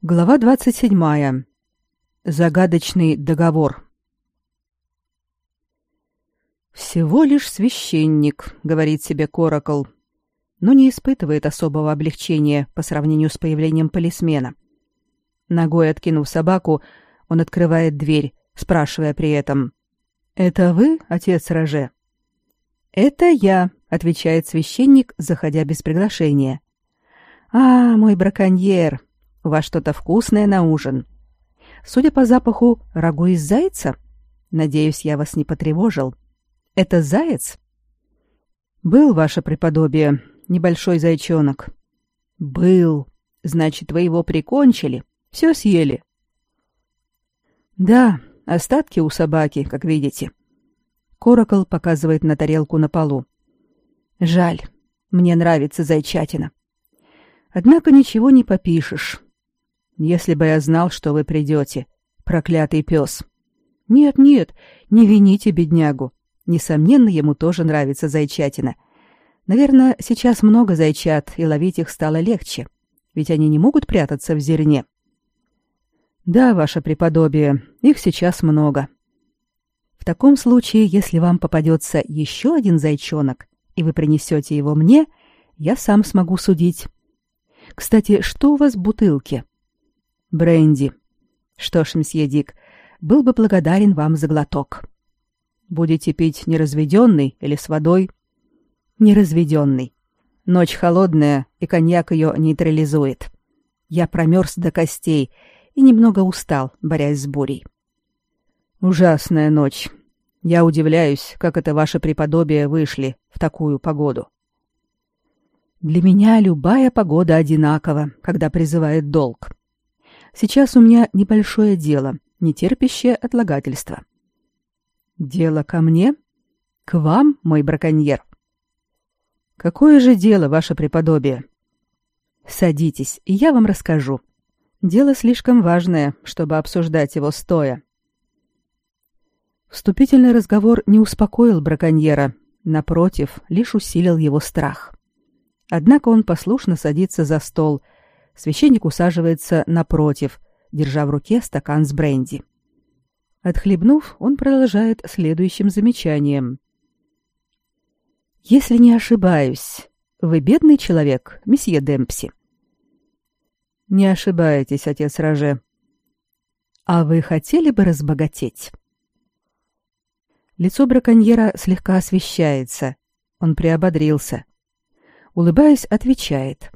Глава 27. Загадочный договор. Всего лишь священник, говорит себе Коракл, но не испытывает особого облегчения по сравнению с появлением полисмена. Ногой откинув собаку, он открывает дверь, спрашивая при этом: "Это вы, отец Роже?" "Это я", отвечает священник, заходя без приглашения. "А, мой браконьер, вас что-то вкусное на ужин. Судя по запаху, рагу из зайца. Надеюсь, я вас не потревожил. Это заяц? Был, ваше преподобие, небольшой зайчонок. Был. Значит, вы его прикончили, все съели. Да, остатки у собаки, как видите. Коракл показывает на тарелку на полу. Жаль. Мне нравится зайчатина. Однако ничего не попишешь. Если бы я знал, что вы придете, проклятый пес. Нет, нет, не вините беднягу. Несомненно, ему тоже нравится зайчатина. Наверное, сейчас много зайчат, и ловить их стало легче. Ведь они не могут прятаться в зерне. Да, ваше преподобие, их сейчас много. В таком случае, если вам попадется еще один зайчонок, и вы принесете его мне, я сам смогу судить. Кстати, что у вас в бутылке? Бренди. Что ж, месье Дик, был бы благодарен вам за глоток. Будете пить неразведенный или с водой? Неразведенный. Ночь холодная, и коньяк ее нейтрализует. Я промерз до костей и немного устал, борясь с бурей. Ужасная ночь. Я удивляюсь, как это ваше преподобие вышли в такую погоду. Для меня любая погода одинакова, когда призывает долг. Сейчас у меня небольшое дело, не терпящее отлагательства. Дело ко мне? К вам, мой браконьер? Какое же дело, ваше преподобие? Садитесь, и я вам расскажу. Дело слишком важное, чтобы обсуждать его стоя. Вступительный разговор не успокоил браконьера, напротив, лишь усилил его страх. Однако он послушно садится за стол — Священник усаживается напротив, держа в руке стакан с бренди. Отхлебнув, он продолжает следующим замечанием. «Если не ошибаюсь, вы бедный человек, месье Демпси?» «Не ошибаетесь, отец Роже». «А вы хотели бы разбогатеть?» Лицо браконьера слегка освещается. Он приободрился. Улыбаясь, отвечает.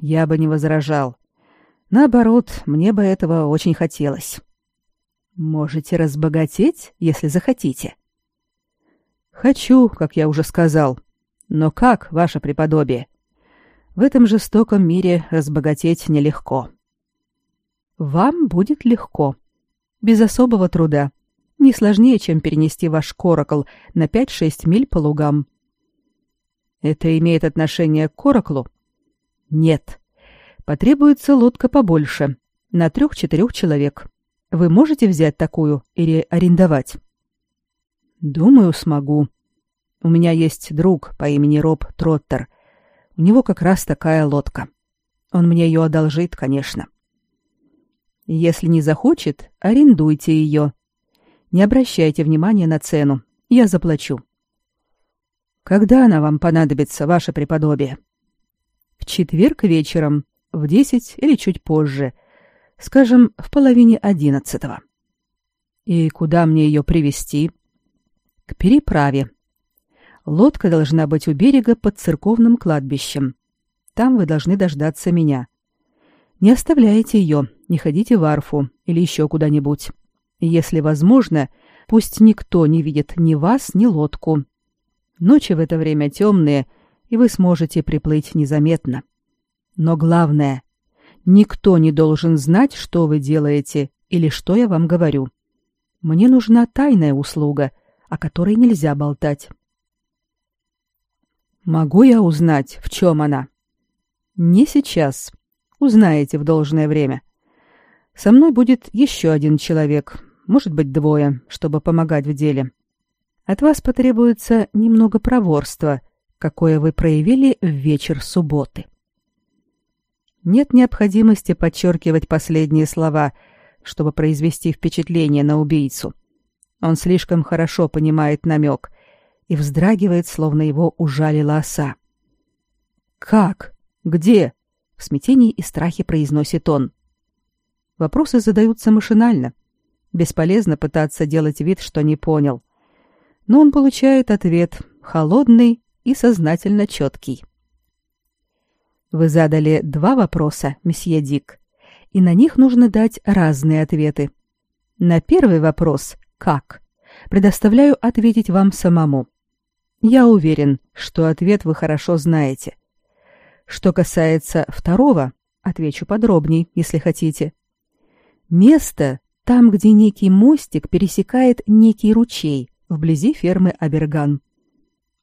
Я бы не возражал. Наоборот, мне бы этого очень хотелось. Можете разбогатеть, если захотите. Хочу, как я уже сказал. Но как, ваше преподобие? В этом жестоком мире разбогатеть нелегко. Вам будет легко. Без особого труда. Не сложнее, чем перенести ваш коракл на 5-6 миль по лугам. Это имеет отношение к кораклу? Нет. Потребуется лодка побольше, на трех-четырех человек. Вы можете взять такую или арендовать? Думаю, смогу. У меня есть друг по имени Роб Троттер. У него как раз такая лодка. Он мне ее одолжит, конечно. Если не захочет, арендуйте ее. Не обращайте внимания на цену. Я заплачу. Когда она вам понадобится, ваше преподобие? В четверг вечером, в десять или чуть позже, скажем, в половине одиннадцатого. И куда мне ее привести? К переправе. Лодка должна быть у берега под церковным кладбищем. Там вы должны дождаться меня. Не оставляйте ее, не ходите в арфу или еще куда-нибудь. Если возможно, пусть никто не видит ни вас, ни лодку. Ночи в это время темные — и вы сможете приплыть незаметно. Но главное, никто не должен знать, что вы делаете или что я вам говорю. Мне нужна тайная услуга, о которой нельзя болтать. Могу я узнать, в чем она? Не сейчас. Узнаете в должное время. Со мной будет еще один человек, может быть, двое, чтобы помогать в деле. От вас потребуется немного проворства, какое вы проявили в вечер субботы. Нет необходимости подчеркивать последние слова, чтобы произвести впечатление на убийцу. Он слишком хорошо понимает намек и вздрагивает, словно его ужалила оса. «Как? Где?» — в смятении и страхе произносит он. Вопросы задаются машинально. Бесполезно пытаться делать вид, что не понял. Но он получает ответ, холодный и сознательно четкий. Вы задали два вопроса, месье Дик, и на них нужно дать разные ответы. На первый вопрос «как?» предоставляю ответить вам самому. Я уверен, что ответ вы хорошо знаете. Что касается второго, отвечу подробней, если хотите. Место там, где некий мостик пересекает некий ручей вблизи фермы Аберган.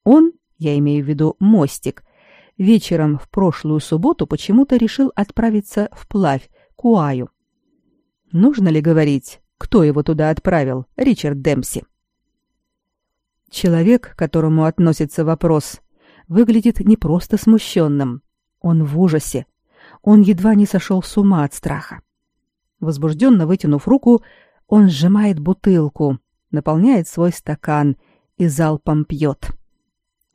Он, я имею в виду мостик, вечером в прошлую субботу почему-то решил отправиться вплавь, к Уаю. Нужно ли говорить, кто его туда отправил, Ричард Демпси? Человек, к которому относится вопрос, выглядит не просто смущенным. Он в ужасе. Он едва не сошел с ума от страха. Возбужденно вытянув руку, он сжимает бутылку, наполняет свой стакан и залпом пьет.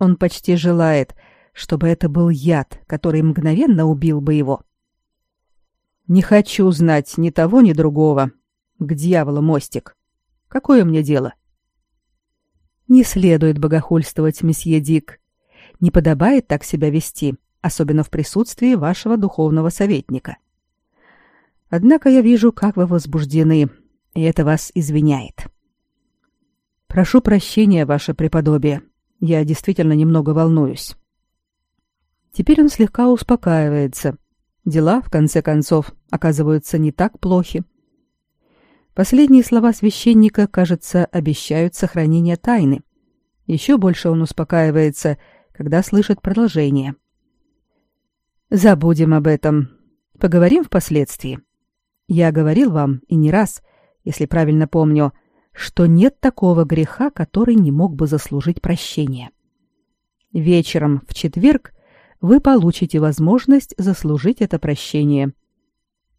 Он почти желает, чтобы это был яд, который мгновенно убил бы его. Не хочу знать ни того, ни другого. К дьяволу мостик. Какое мне дело? Не следует богохульствовать, месье Дик. Не подобает так себя вести, особенно в присутствии вашего духовного советника. Однако я вижу, как вы возбуждены, и это вас извиняет. Прошу прощения, ваше преподобие. Я действительно немного волнуюсь. Теперь он слегка успокаивается. Дела, в конце концов, оказываются не так плохи. Последние слова священника, кажется, обещают сохранение тайны. Еще больше он успокаивается, когда слышит продолжение. Забудем об этом. Поговорим впоследствии. Я говорил вам, и не раз, если правильно помню, что нет такого греха, который не мог бы заслужить прощения. Вечером в четверг вы получите возможность заслужить это прощение.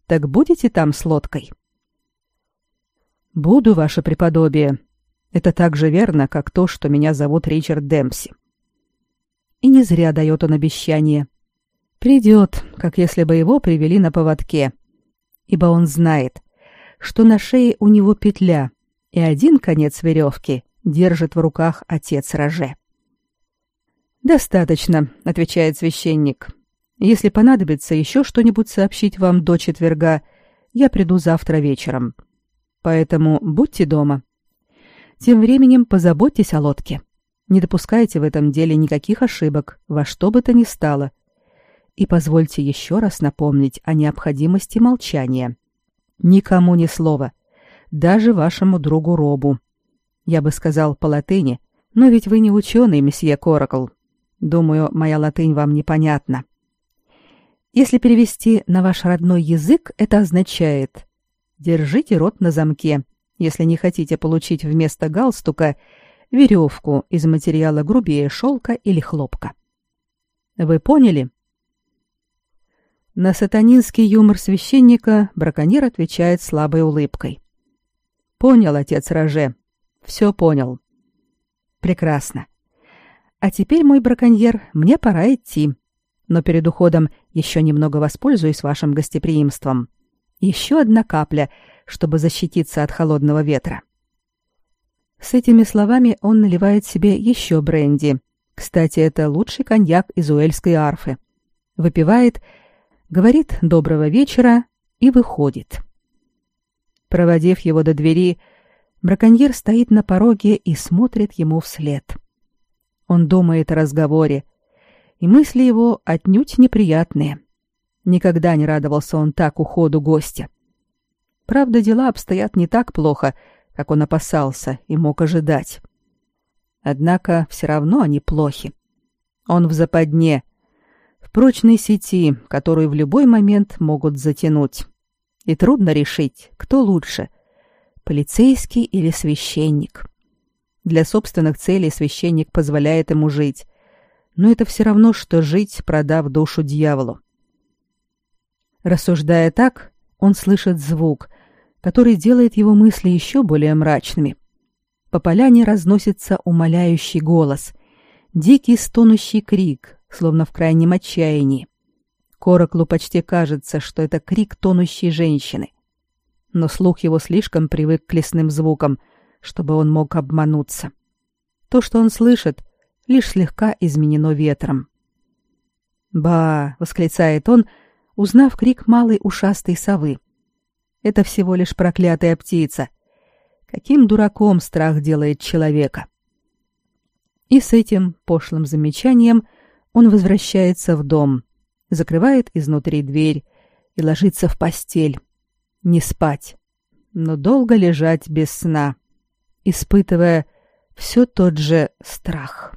Так будете там с лодкой? Буду, ваше преподобие. Это так же верно, как то, что меня зовут Ричард Демпси. И не зря дает он обещание. Придет, как если бы его привели на поводке — ибо он знает, что на шее у него петля, и один конец веревки держит в руках отец Роже. «Достаточно», — отвечает священник. «Если понадобится еще что-нибудь сообщить вам до четверга, я приду завтра вечером. Поэтому будьте дома. Тем временем позаботьтесь о лодке. Не допускайте в этом деле никаких ошибок, во что бы то ни стало, и позвольте еще раз напомнить о необходимости молчания. Никому ни слова, даже вашему другу Робу. Я бы сказал по латыни, но ведь вы не ученый, месье Коракл. Думаю, моя латынь вам непонятна. Если перевести на ваш родной язык, это означает «держите рот на замке», если не хотите получить вместо галстука веревку из материала грубее шелка или хлопка. Вы поняли? На сатанинский юмор священника браконьер отвечает слабой улыбкой. «Понял, отец Роже. Все понял». «Прекрасно. А теперь, мой браконьер, мне пора идти. Но перед уходом еще немного воспользуюсь вашим гостеприимством. Еще одна капля, чтобы защититься от холодного ветра». С этими словами он наливает себе еще бренди. Кстати, это лучший коньяк из уэльской арфы. Выпивает говорит «доброго вечера» и выходит. Проводив его до двери, браконьер стоит на пороге и смотрит ему вслед. Он думает о разговоре, и мысли его отнюдь неприятные. Никогда не радовался он так уходу гостя. Правда, дела обстоят не так плохо, как он опасался и мог ожидать. Однако все равно они плохи. Он в западне — прочной сети, которую в любой момент могут затянуть. И трудно решить, кто лучше – полицейский или священник. Для собственных целей священник позволяет ему жить, но это все равно, что жить, продав душу дьяволу. Рассуждая так, он слышит звук, который делает его мысли еще более мрачными. По поляне разносится умоляющий голос, дикий стонущий крик, словно в крайнем отчаянии. Короклу почти кажется, что это крик тонущей женщины. Но слух его слишком привык к лесным звукам, чтобы он мог обмануться. То, что он слышит, лишь слегка изменено ветром. «Ба!» — восклицает он, узнав крик малой ушастой совы. «Это всего лишь проклятая птица. Каким дураком страх делает человека!» И с этим пошлым замечанием он возвращается в дом, закрывает изнутри дверь и ложится в постель. Не спать, но долго лежать без сна, испытывая все тот же страх.